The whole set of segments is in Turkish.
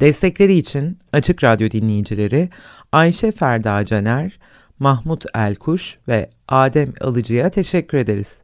Destekleri için Açık Radyo dinleyicileri Ayşe Ferda Caner, Mahmut Elkuş ve Adem Alıcı'ya teşekkür ederiz.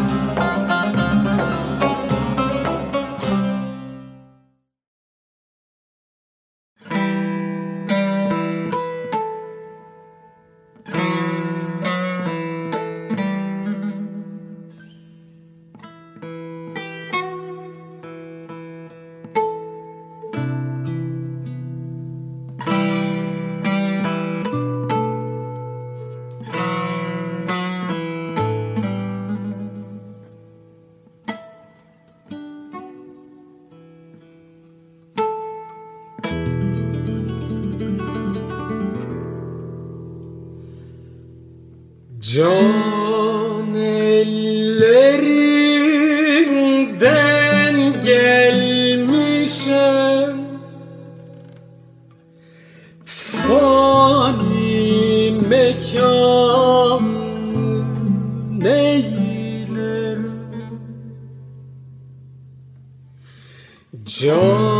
Fani mekan neylerim Can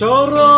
Aşkın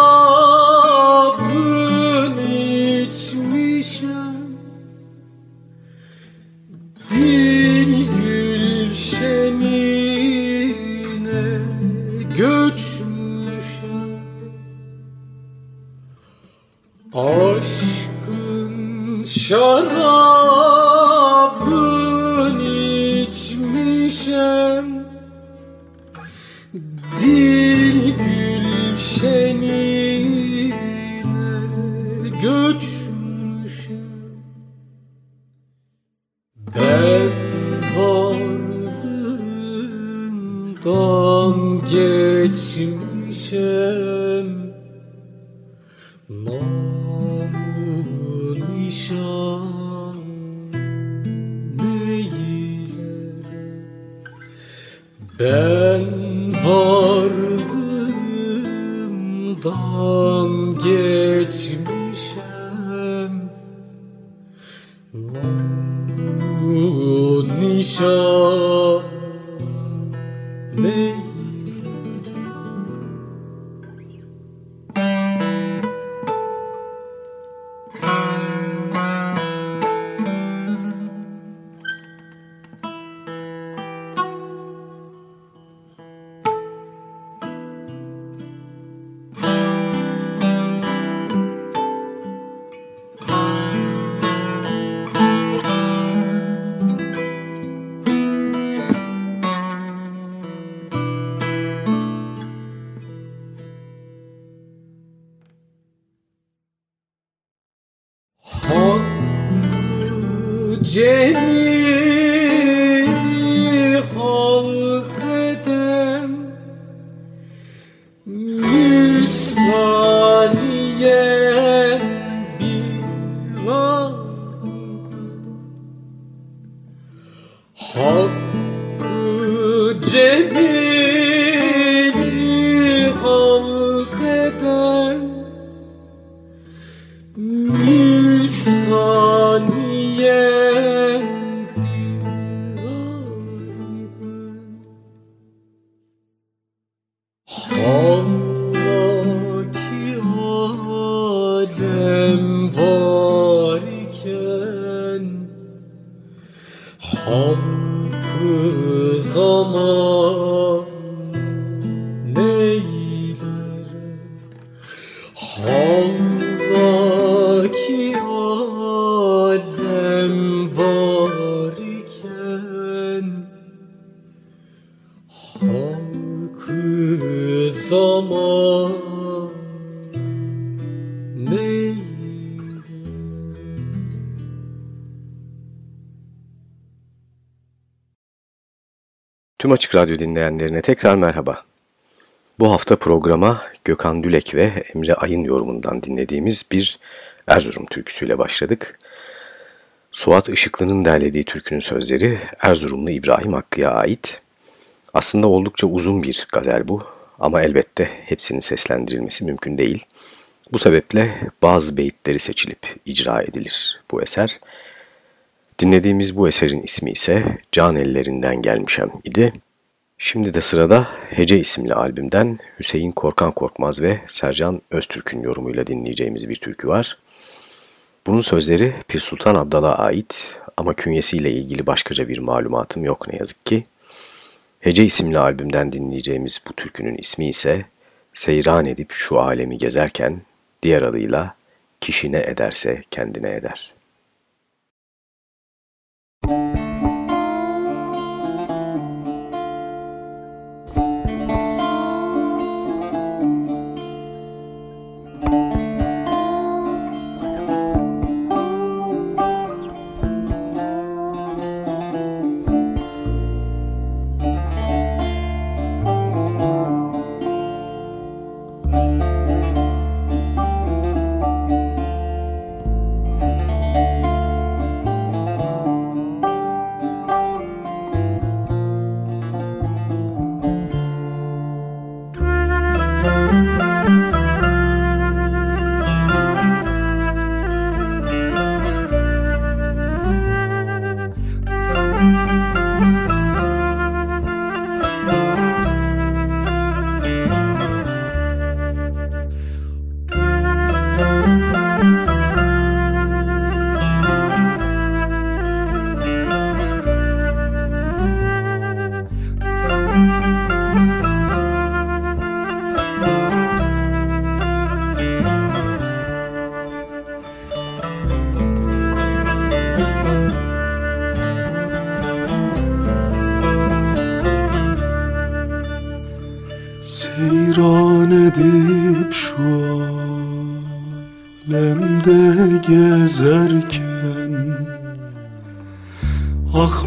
Jay. Tüm Açık Radyo dinleyenlerine tekrar merhaba. Bu hafta programa Gökhan Dülek ve Emre Ay'ın yorumundan dinlediğimiz bir Erzurum türküsüyle başladık. Suat Işıklı'nın derlediği türkünün sözleri Erzurumlu İbrahim Hakkı'ya ait. Aslında oldukça uzun bir gazel bu ama elbette hepsinin seslendirilmesi mümkün değil. Bu sebeple bazı beyitleri seçilip icra edilir bu eser. Dinlediğimiz bu eserin ismi ise Can Ellerinden Gelmişem idi. Şimdi de sırada Hece isimli albümden Hüseyin Korkan Korkmaz ve Sercan Öztürk'ün yorumuyla dinleyeceğimiz bir türkü var. Bunun sözleri Pir Sultan Abdal'a ait ama künyesiyle ilgili başkaca bir malumatım yok ne yazık ki. Hece isimli albümden dinleyeceğimiz bu türkünün ismi ise Seyran edip şu alemi gezerken diğer adıyla Kişi ne ederse kendine eder. Seyran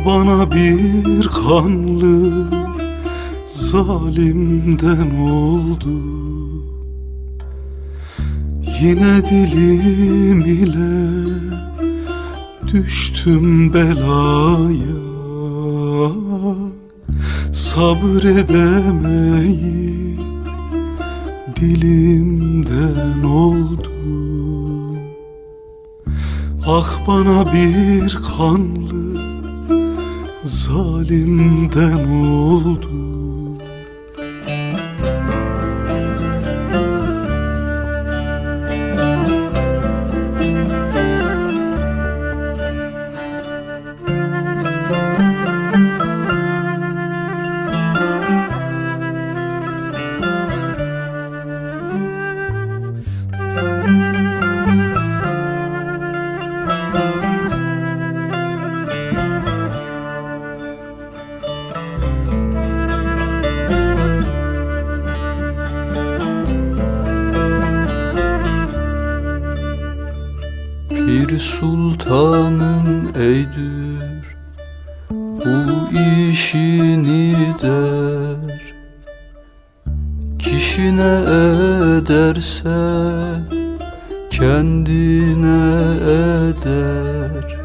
bana bir kanlı zalimden oldu. Yine dilim ile düştüm belaya. Sabredemeyip dilimden oldu. Ah bana bir kanlı zalimden oldu sultanım eydir Bu işini der. Kişi ne ederse kendine eder.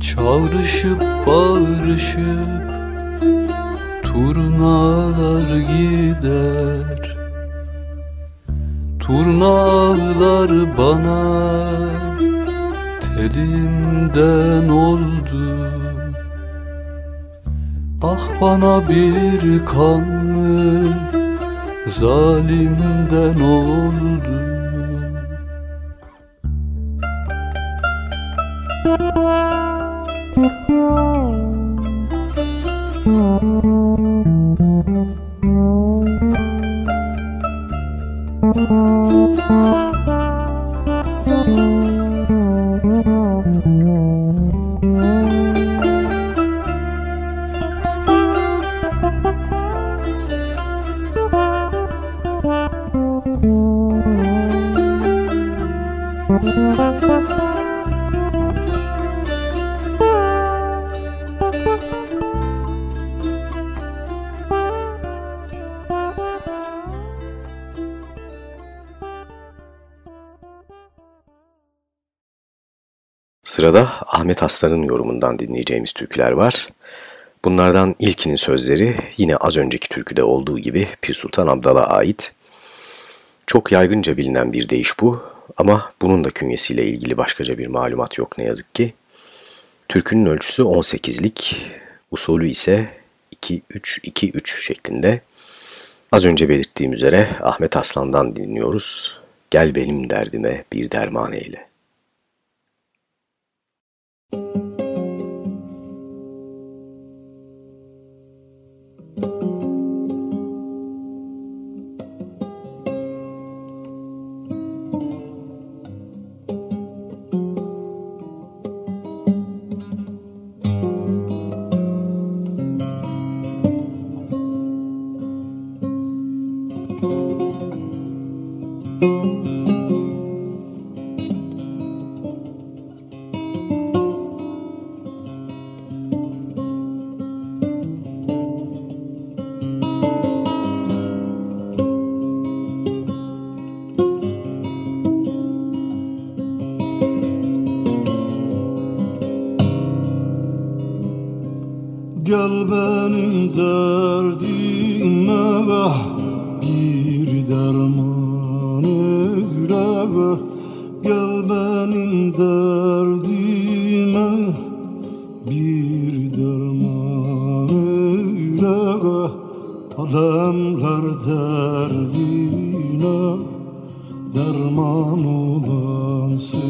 Çağrışıp bağrışıp turnalar gider Turnalar bana telimden oldu. Ah bana bir kanlı zalimden oldu Aslan'ın yorumundan dinleyeceğimiz türküler var. Bunlardan ilkinin sözleri yine az önceki türküde olduğu gibi Pir Sultan Abdal'a ait. Çok yaygınca bilinen bir deyiş bu ama bunun da künyesiyle ilgili başkaca bir malumat yok ne yazık ki. Türkünün ölçüsü 18'lik, usulü ise 2-3-2-3 şeklinde. Az önce belirttiğim üzere Ahmet Aslan'dan dinliyoruz. Gel benim derdime bir derman eyle. Olansın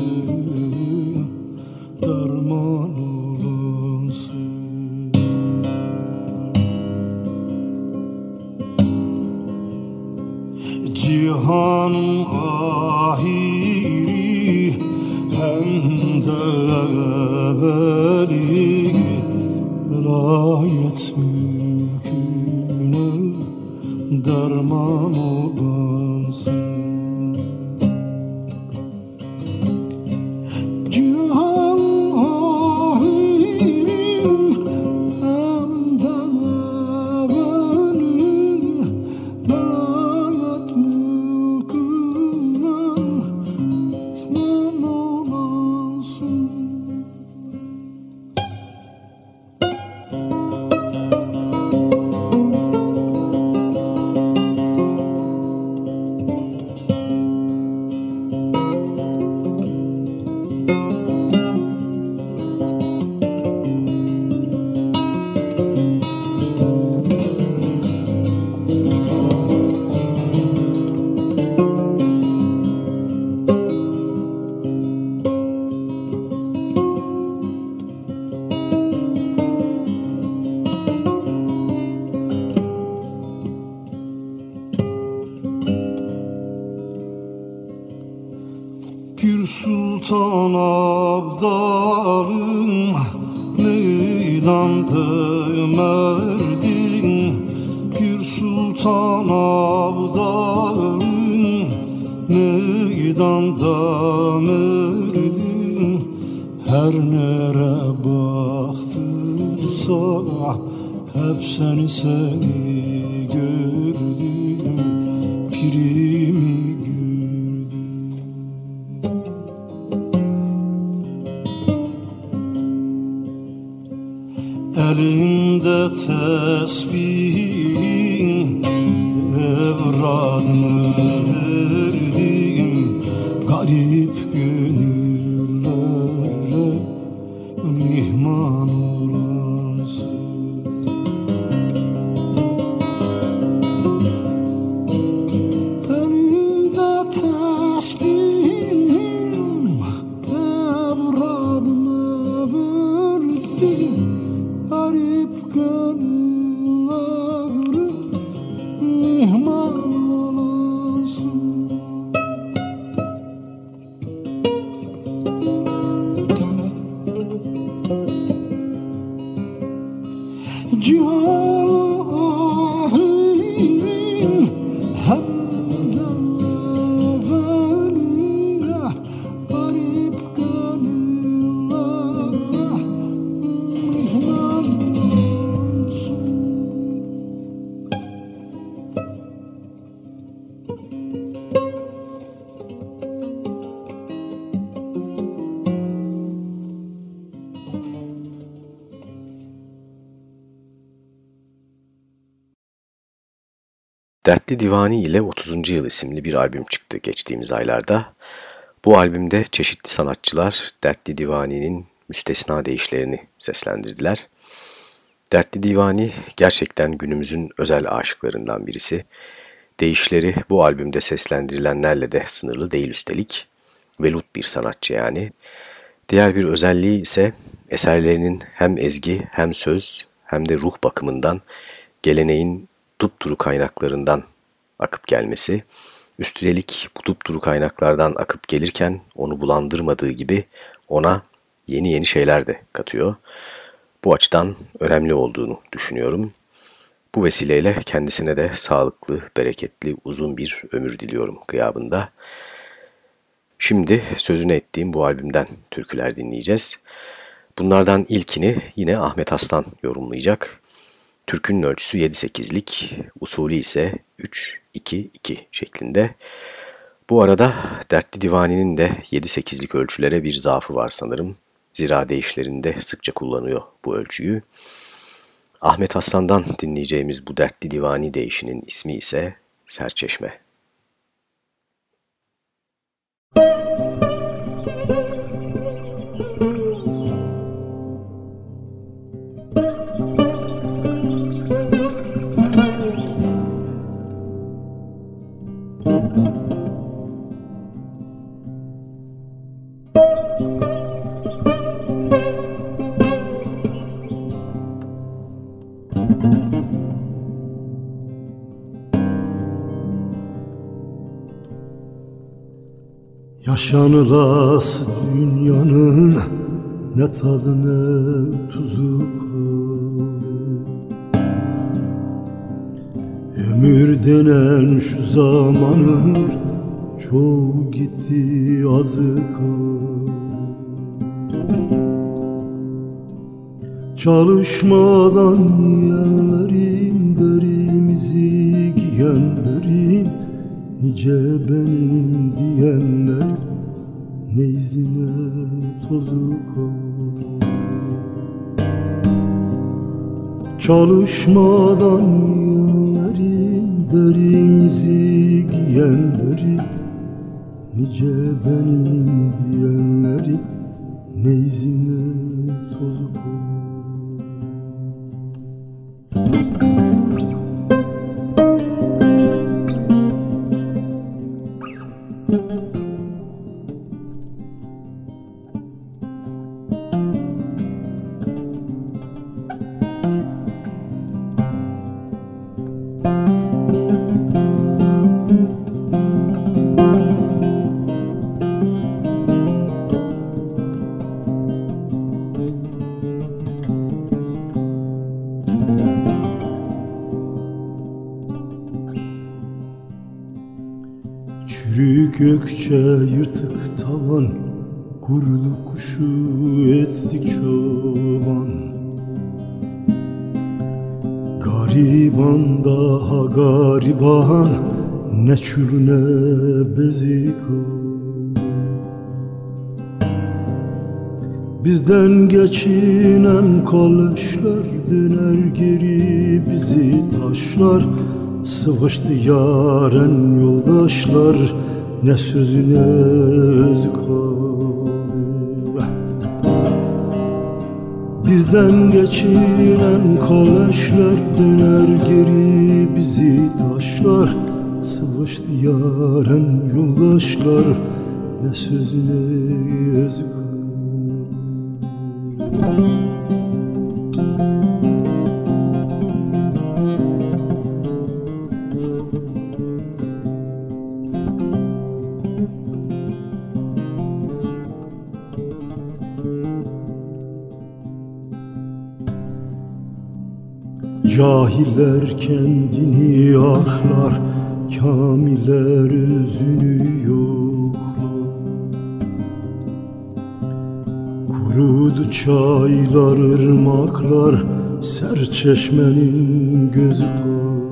Derman olansın Cihanın ahiri hem de evveli Velayet mülküne derman olansın Sultan Abdal'ın meydanda merdin Her nere baktımsa Hep seni seni gördüm. Pirimi gördüm. Elinde tesbihim Evradımı Dertli Divani ile 30. Yıl isimli bir albüm çıktı geçtiğimiz aylarda. Bu albümde çeşitli sanatçılar Dertli Divani'nin müstesna deyişlerini seslendirdiler. Dertli Divani gerçekten günümüzün özel aşıklarından birisi. Deyişleri bu albümde seslendirilenlerle de sınırlı değil üstelik. Velut bir sanatçı yani. Diğer bir özelliği ise eserlerinin hem ezgi hem söz hem de ruh bakımından geleneğin dupduru kaynaklarından akıp gelmesi, üstelik bu dupduru kaynaklardan akıp gelirken onu bulandırmadığı gibi ona yeni yeni şeyler de katıyor. Bu açıdan önemli olduğunu düşünüyorum. Bu vesileyle kendisine de sağlıklı, bereketli, uzun bir ömür diliyorum gıyabında. Şimdi sözünü ettiğim bu albümden türküler dinleyeceğiz. Bunlardan ilkini yine Ahmet Aslan yorumlayacak. Türkünün ölçüsü 7-8'lik, usulü ise 3-2-2 şeklinde. Bu arada Dertli Divani'nin de 7-8'lik ölçülere bir zaafı var sanırım. Zira deyişlerinde sıkça kullanıyor bu ölçüyü. Ahmet Aslan'dan dinleyeceğimiz bu Dertli Divani deyişinin ismi ise Serçeşme. Yaşanılası dünyanın ne tadı ne tuzu Ömür denen şu zamanın çoğu gitti azı Çalışmadan yiyenlerin derimizi giyenlerin Nice benim diyenler ne izine tozu kal Çalışmadan yiyenlerin derimizi giyenleri Nice benim diyenleri ne izine tozu kal Çürük gökçe yırtık tavan Kurdu kuşu ettik çoban. Gariban daha gariban Ne çür ne bezik Bizden geçinen kaleşler döner geri bizi taşlar. Sıvıştı yaren yoldaşlar ne sözüne özü Bizden geçinen kaleşler döner geri bizi taşlar. Sıvıştı yaren yoldaşlar ne sözüne özü Cahiller kendini aklar Kamiller özünü yoklar. Kurudu çaylar, ırmaklar Serçeşmenin gözü kar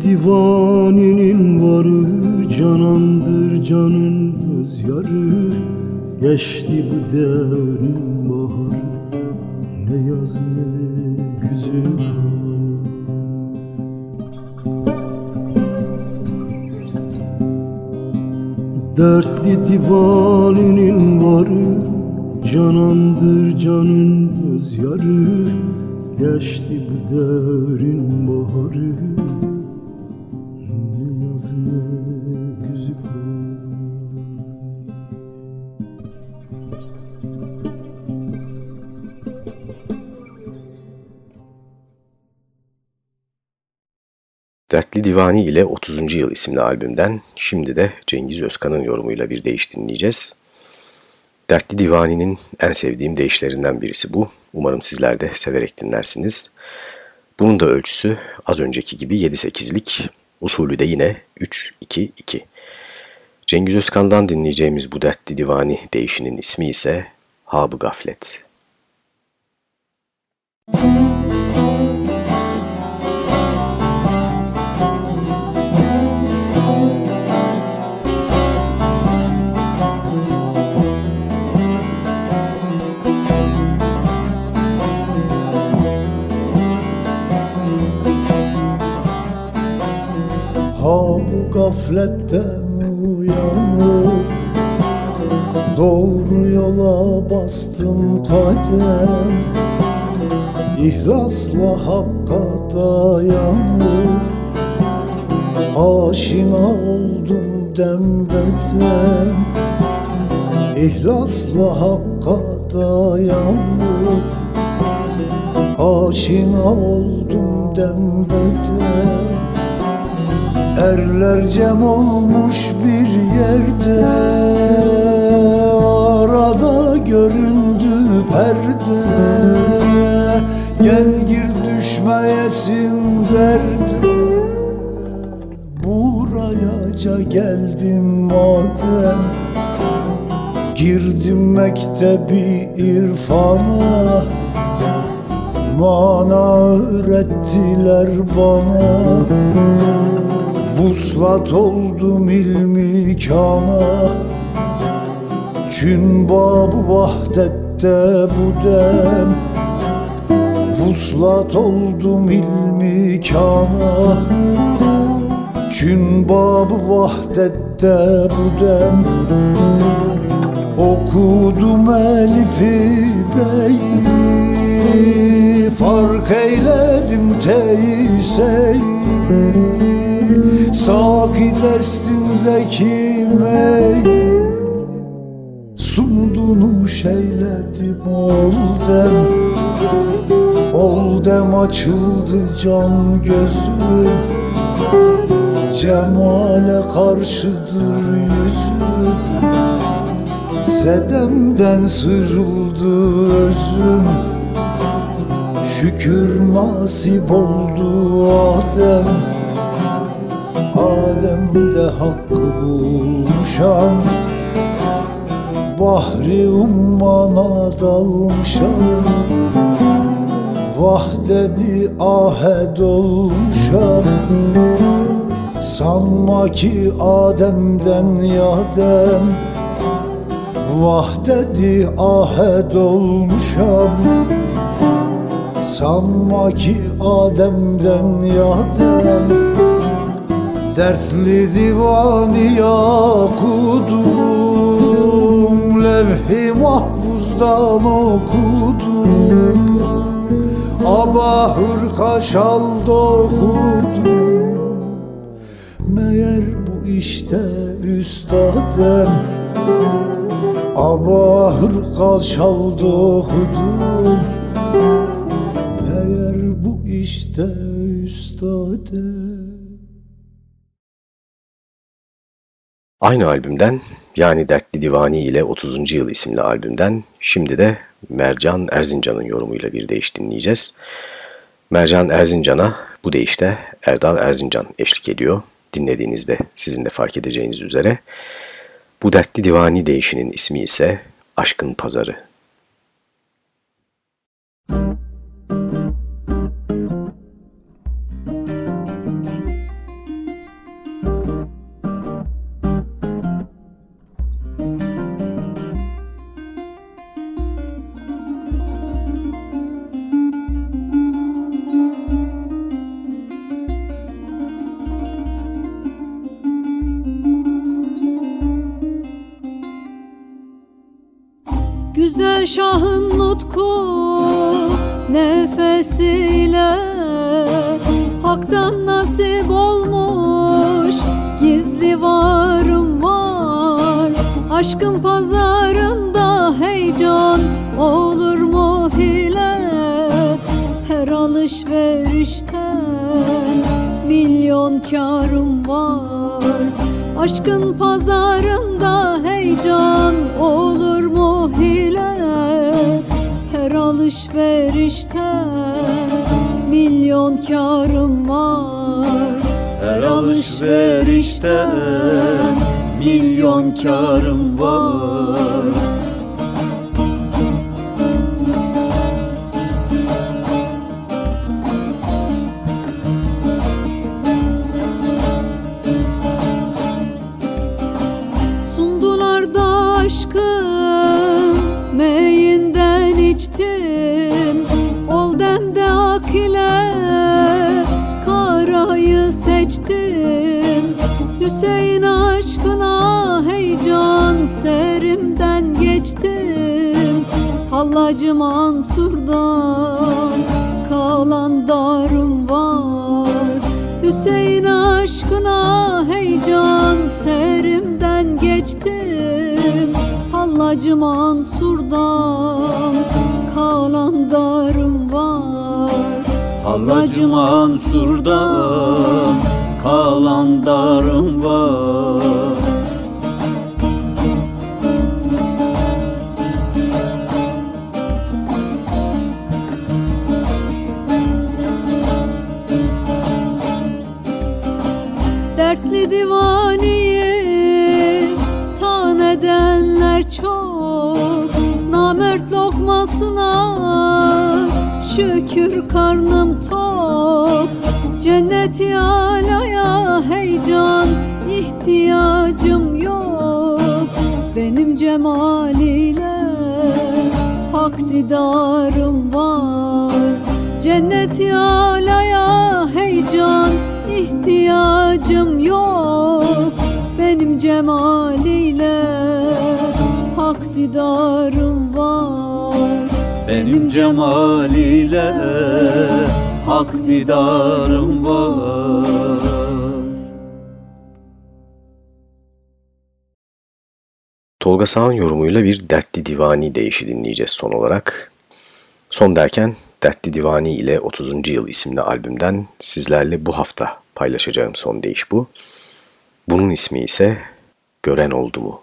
divaninin varı Canandır canın öz yarı Geçti bu devrin baharı Ne yaz ne güzü Dertli divaninin varı Canandır canın öz yarı Geçti bu devrin baharı Dertli Divani ile 30. Yıl isimli albümden şimdi de Cengiz Özkan'ın yorumuyla bir deyiş dinleyeceğiz. Dertli Divani'nin en sevdiğim deyişlerinden birisi bu. Umarım sizler de severek dinlersiniz. Bunun da ölçüsü az önceki gibi 7-8'lik, usulü de yine 3-2-2. Cengiz Özkan'dan dinleyeceğimiz bu Dertli Divani deyişinin ismi ise Hab-ı Gaflet. Müzik gafletten uyanıp Doğru yola bastım kadem İhlasla hakka dayanıp Aşina oldum dembeden İhlasla hakka dayanıp Aşina oldum dembeden Erler cem olmuş bir yerde Arada göründü perde. Gel gir düşmeyesin derde. Burayaca geldim madem. Girdim mektebi irfana. Mana öğrettiler bana Vuslat oldum ilmi kana. Çün vahdette bu dem. Vuslat oldum ilmi kana. Çün vahdette bu dem. Okudum elifi beyi. Fark eyledim teyseyi Saki destindeki mey Sundunu şeyledim oldem Oldem açıldı can gözüm Cemale karşıdır yüzüm. Sedemden sırıldı özüm Şükür nasip oldu Adem Adem'de hakkı bulmuşam Bahri ummana dalmışam Vahdedi ahed olmuşam. Sanma ki Adem'den yadem Vahdedi ahed olmuşam. Sanma ki Adem'den yadem Dertli divani okudum Levh-i mahfuzdan okudum. Abahır kaşal okudum Meğer bu işte üstadem Abahır kaşal okudum Meğer bu işte üstadem Aynı albümden yani Dertli Divani ile 30. Yıl isimli albümden şimdi de Mercan Erzincan'ın yorumuyla bir deyiş dinleyeceğiz. Mercan Erzincan'a bu deyişte Erdal Erzincan eşlik ediyor. Dinlediğinizde sizin de fark edeceğiniz üzere. Bu Dertli Divani deyişinin ismi ise Aşkın Pazarı. Güzel şahın nutku nefesiyle Hak'tan nasip olmuş. Gizli varım var. Aşkın pazarında heyecan olur mu hile? Her alışverişten milyon karım var. Aşkın pazarında heyecan alışverişte milyon karım var. Her alışverişte milyon karım var Hallacı Mansur'dan kalan darım var. Hallacı Mansur'dan kalan darım var cemaliyle hak didarım var. Cennet alaya heyecan ihtiyacım yok. Benim cemaliyle hak didarım var. Benim cemaliyle hak didarım var Sağ'ın yorumuyla bir Dertli Divani deyişi dinleyeceğiz son olarak. Son derken Dertli Divani ile 30. Yıl isimli albümden sizlerle bu hafta paylaşacağım son deyiş bu. Bunun ismi ise Gören Oldu Mu?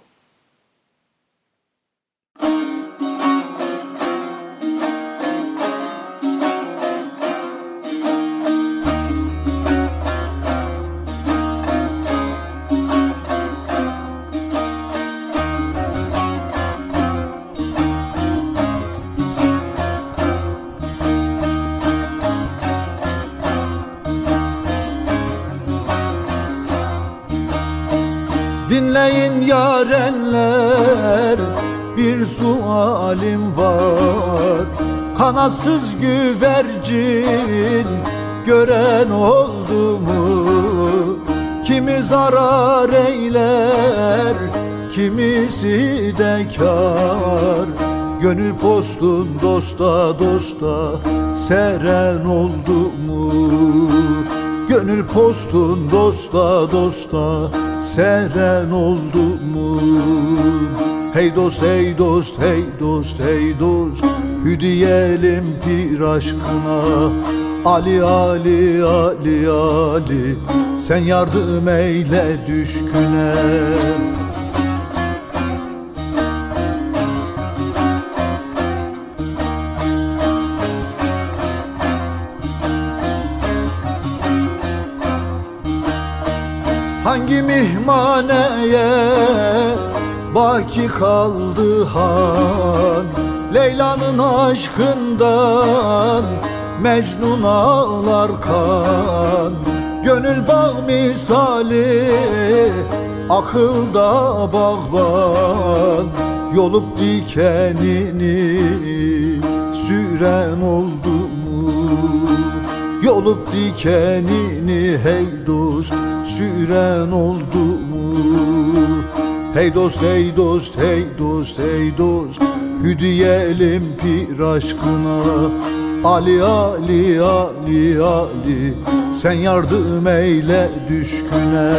Yarenler bir sualim var Kanatsız güvercin gören oldu mu? Kimi zarar eyler, kimisi de kar Gönül postun dosta dosta seren oldu mu? Gönül postun dosta dosta seren oldu mu? Hey dost hey dost hey dost hey dost. Hüdiyelim bir aşkına. Ali Ali Ali Ali. Sen yardım eyle düşküne Hangi mihmaneye baki kaldı han? Leyla'nın aşkından Mecnun ağlar kan. Gönül bağ misali Akılda bağban Yolup dikenini Süren oldu mu? Yolup dikenini hey dost Süren oldu mu? Hey dost hey dost hey dost hey dost Hüdiyelim bir aşkına Ali Ali Ali Ali Sen yardım eyle düşküne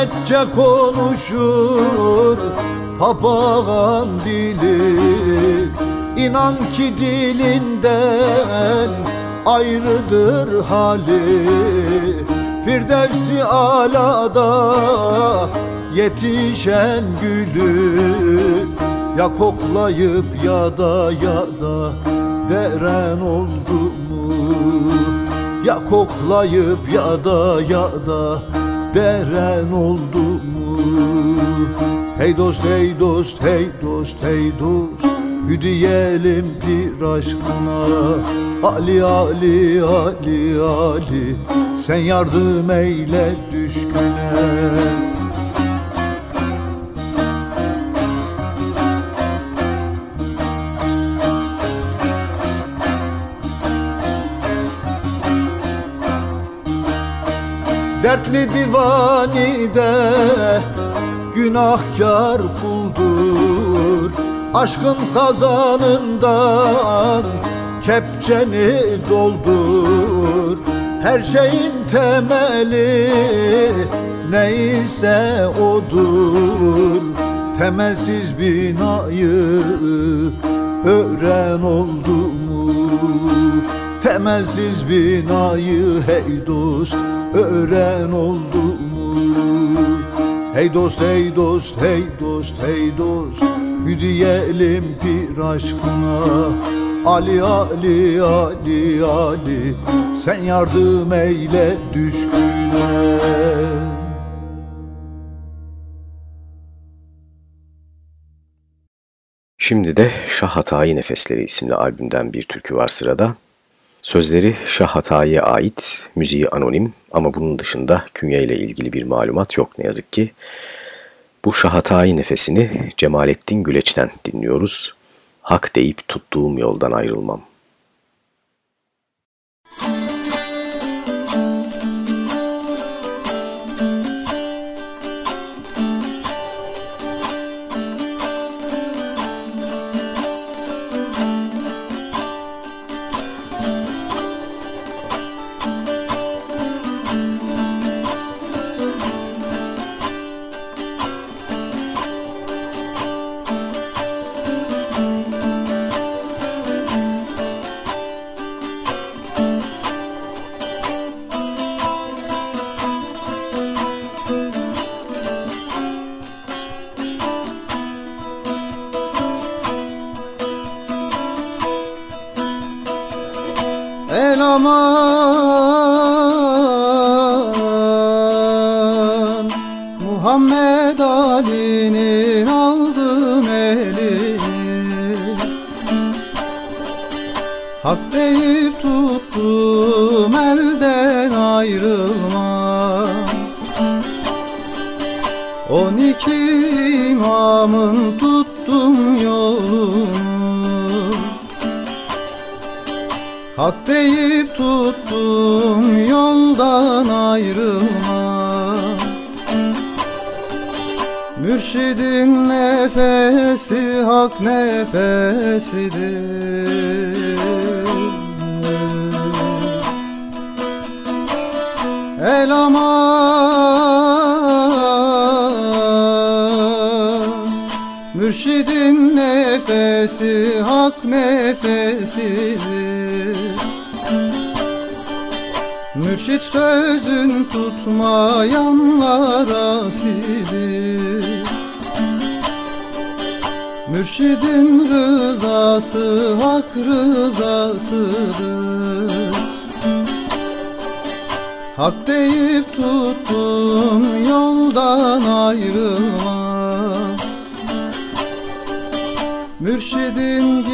Gayetçe konuşur papağan dili. İnan ki dilinden ayrıdır hali. Firdevsi alada yetişen gülü Ya koklayıp ya da ya da deren oldu mu? Ya koklayıp ya da ya da deren oldu mu? Hey dost hey dost hey dost hey dost Hüdiyelim bir aşkına. Ali Ali Ali Ali Sen yardım eyle düşküne Dertli divanide günahkar kuldur. Aşkın kazanından kepçeni doldur. Her şeyin temeli neyse odur. Temelsiz binayı öğren oldu mu? Temelsiz binayı hey dost öğren oldu mu? Hey dost hey dost hey dost hey dost Hüdiyelim bir aşkına Ali Ali Ali Ali Sen yardım eyle düşküne Şimdi de Şah Hatayi Nefesleri isimli albümden bir türkü var sırada. Sözleri Şah Hatayi'ye ait, müziği anonim ama bunun dışında künye ile ilgili bir malumat yok ne yazık ki. Bu Şah Hatayi nefesini Cemalettin Güleç'ten dinliyoruz. Hak deyip tuttuğum yoldan ayrılmam. আমার Mürşit sözün tutmayanlar asidir. Mürşidin rızası hak rızasıdır. Hak deyip tuttum yoldan ayrılma. Mürşidin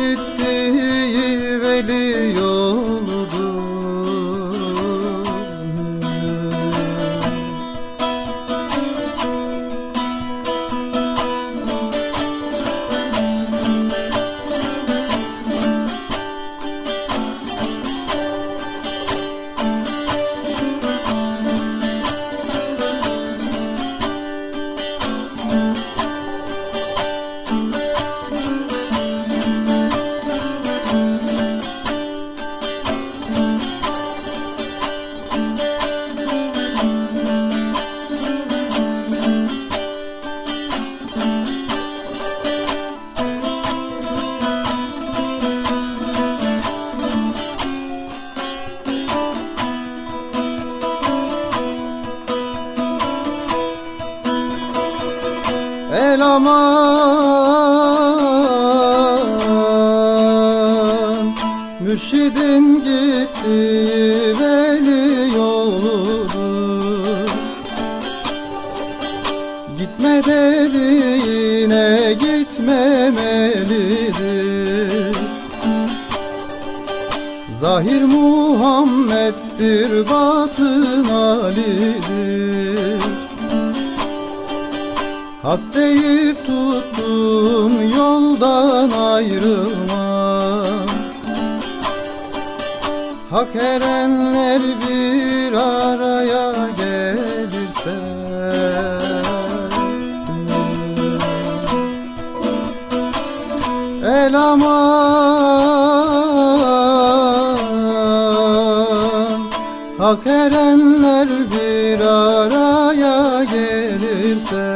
Hak erenler bir araya gelirse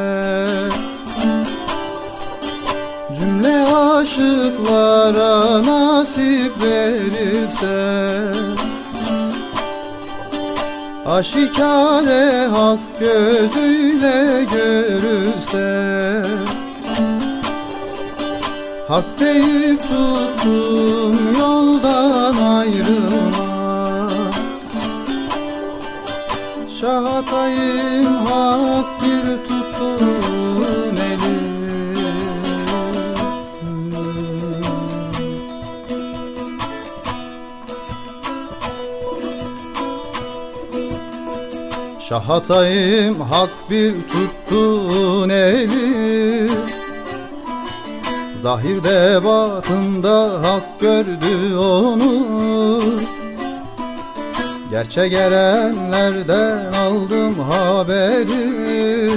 Cümle aşıklara nasip verirse Aşikare hak gözüyle görürse Hak deyip tuttum Şahatayım hak bir tuttun eli. Zahirde batında hak gördü onu. Gerçek erenlerden aldım haberi.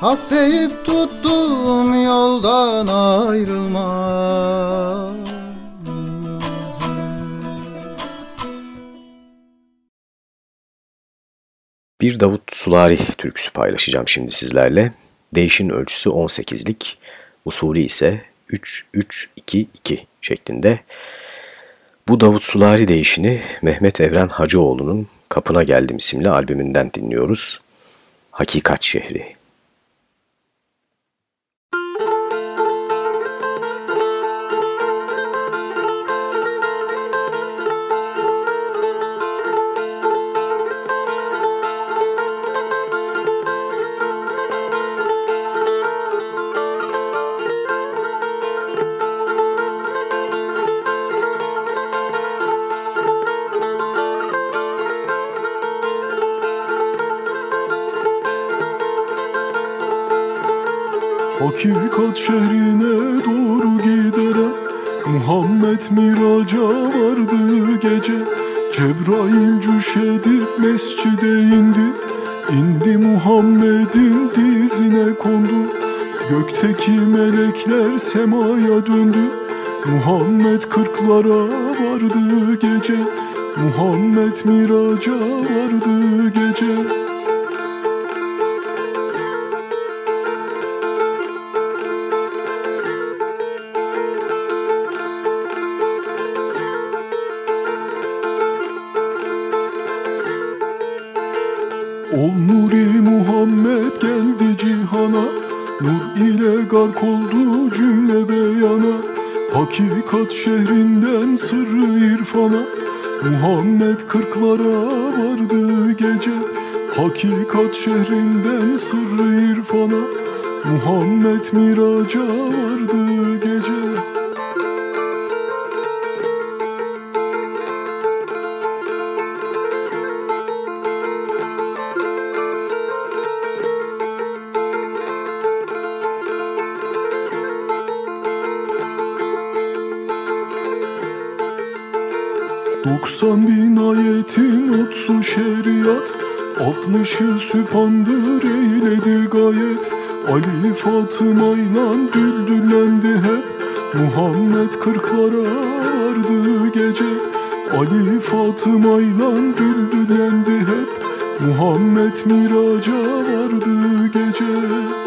Hak deyip tuttum yoldan ayrılma Bir Davut Sulari türküsü paylaşacağım şimdi sizlerle. Değişin ölçüsü 18'lik, usulü ise 3-3-2-2 şeklinde. Bu Davut Sulari değişini Mehmet Evren Hacıoğlu'nun Kapına Geldim isimli albümünden dinliyoruz. Hakikat Şehri. Muhammed kırklara vardı gece. Muhammed miraca 90 bin ayetin otsun şeriat. Altmışı süphandır eyledi gayet. Ali Fatıma ile düldülendi hep. Muhammed kırklara vardı gece. Ali Fatıma ile düldülendi hep. Muhammed miraca vardı gece.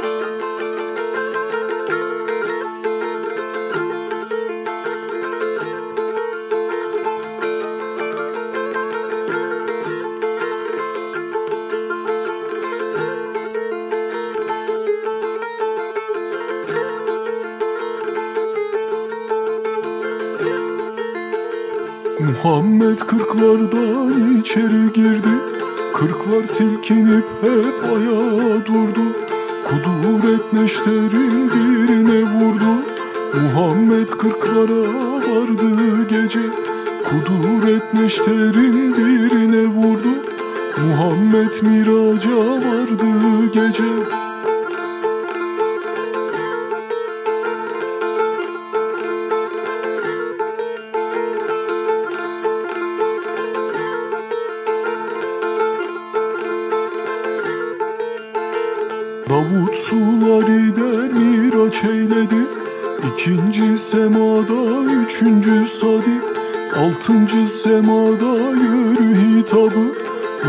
Semada yürü hitabı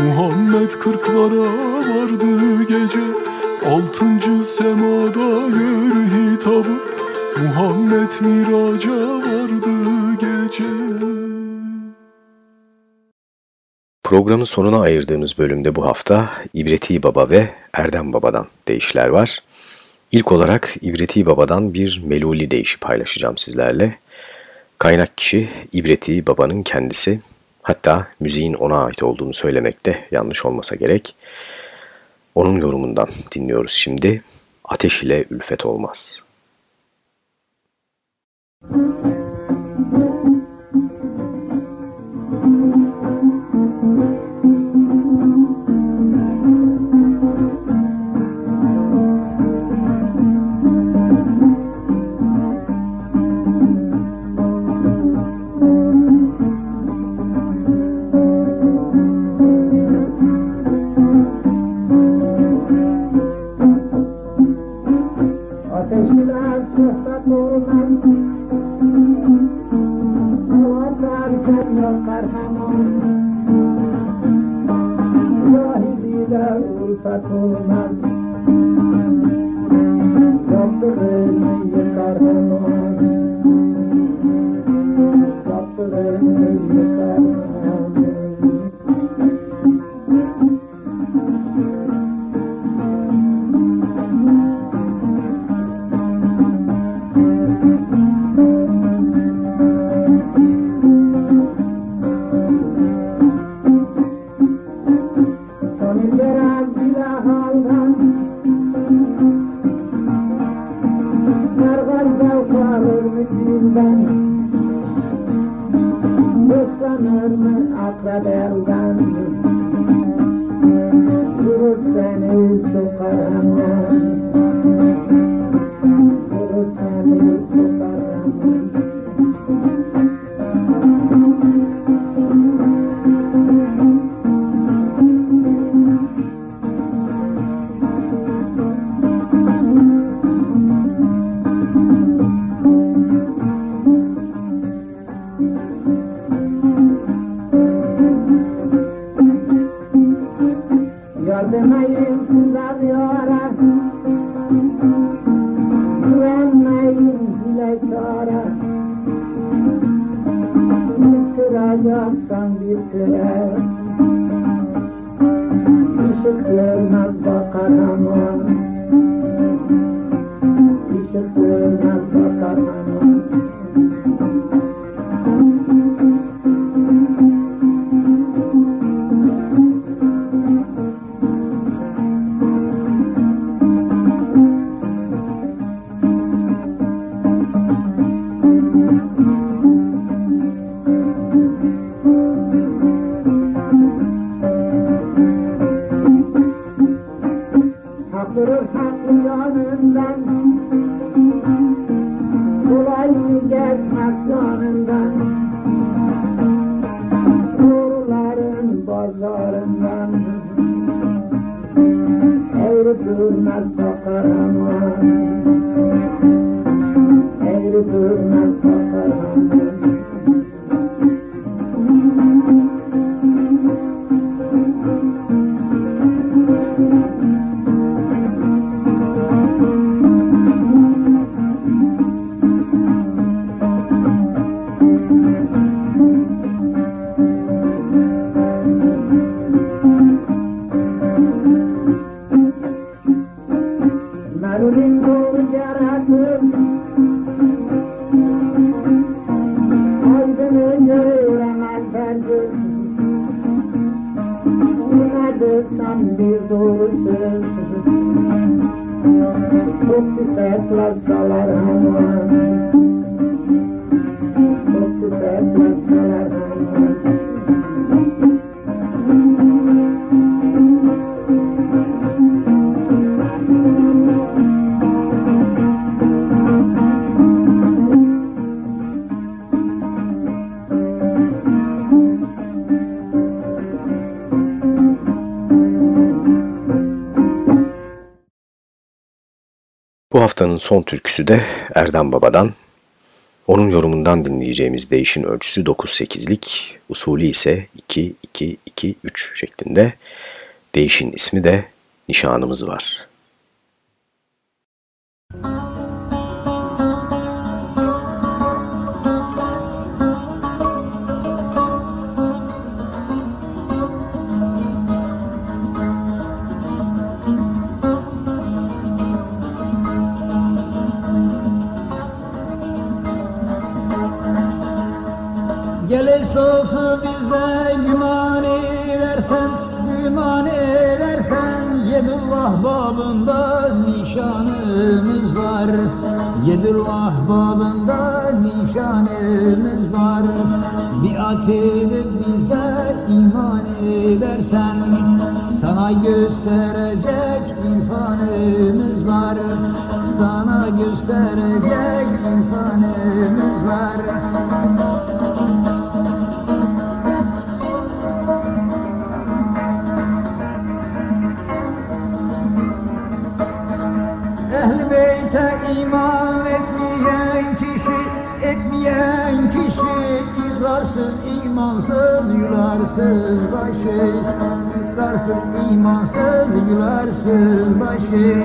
Muhammed kırklara vardı gece Altıncı semada yürü hitabı Muhammed miraca vardı gece Programın sonuna ayırdığımız bölümde bu hafta İbreti Baba ve Erdem Baba'dan değişler var. İlk olarak İbreti Baba'dan bir meluli değişi paylaşacağım sizlerle. Kaynak kişi İbreti Baba'nın kendisi. Hatta müziğin ona ait olduğunu söylemekte yanlış olmasa gerek. Onun yorumundan dinliyoruz şimdi. Ateş ile ülfet olmaz. Müzik صفت من رب قیمه Hakırır haklı yanından Kolay mı yanından Doğruların pazarından Eğri durmaz bakar ama Eğri durmaz son türküsü de Erdem Baba'dan. Onun yorumundan dinleyeceğimiz değişin ölçüsü 9-8'lik, usulü ise 2-2-2-3 şeklinde. Değişin ismi de Nişanımız Var. Yedullah babında nişanımız var. Yedullah babında nişanımız var. Biat edip bize iman edersen Sana gösterecek irfanımız var. Sana gösterecek irfanımız var ikrarsız, imansız, yularsız başı. İkrarsız, imansız, yularsız başı.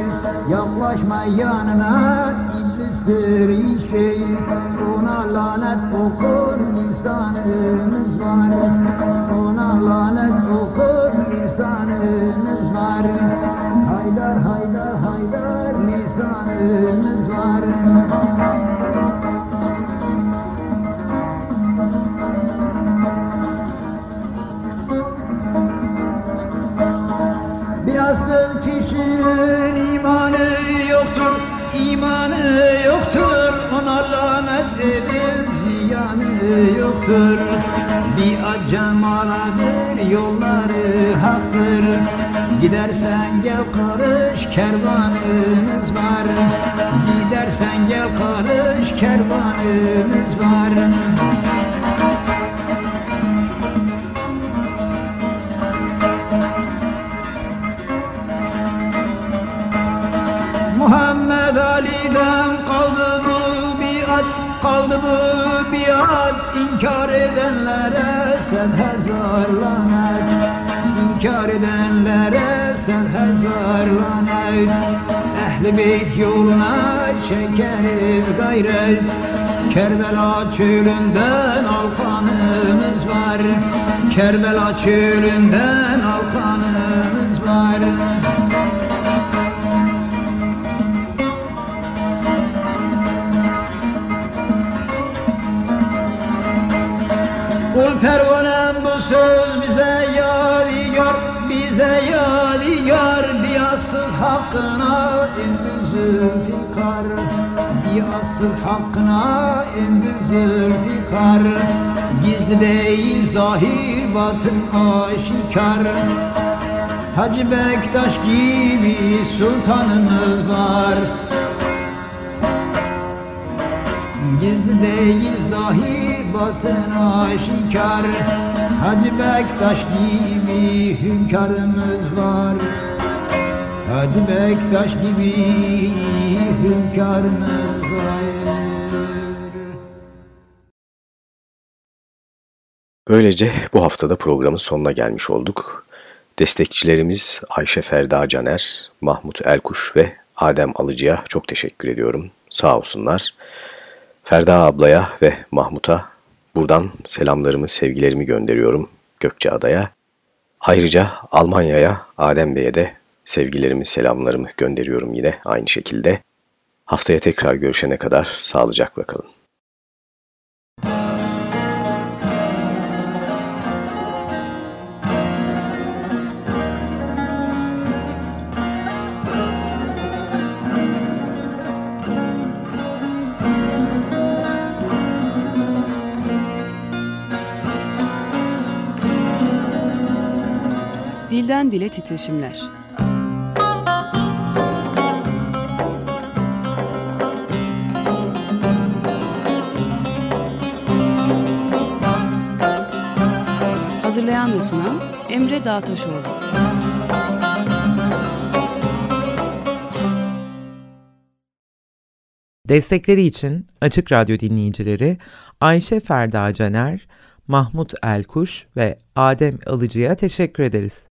Yaklaşma yanına, iblistir işi. Ona lanet okur lisanımız var. Ona lanet okur lisanımız var. Haydar haydar haydar lisanımız var. Bir acemaladır, yolları haktır. Gidersen gel karış, kervanımız var. Gidersen gel karış, kervanımız biat İnkar edenlere sen her lanet inkar edenlere sen hezarlan et. Ehli beyt yoluna çekeriz gayret. Kerbela çölünden alkanımız var. Kerbela çölünden alkanımız var. Kul pervanem hakkına indi zülfikar Biyassız hakkına indi zülfikar Gizli değil zahir batın aşikar. Hacı Bektaş gibi sultanımız var. Gizli değil zahir batın aşikar. Hacı Bektaş gibi hünkârımız var Hacı Bektaş gibi var Böylece bu haftada programın sonuna gelmiş olduk. Destekçilerimiz Ayşe Ferda Caner, Mahmut Elkuş ve Adem Alıcı'ya çok teşekkür ediyorum. Sağ olsunlar. Ferda ablaya ve Mahmut'a buradan selamlarımı, sevgilerimi gönderiyorum Gökçeada'ya. Ayrıca Almanya'ya, Adem Bey'e de sevgilerimi, selamlarımı gönderiyorum yine aynı şekilde. Haftaya tekrar görüşene kadar sağlıcakla kalın. Dilden dile titreşimler. Hazırlayan ve sunan Emre Dağtaşoğlu. Destekleri için Açık Radyo dinleyicileri Ayşe Ferda Caner, Mahmut Elkuş ve Adem Alıcı'ya teşekkür ederiz.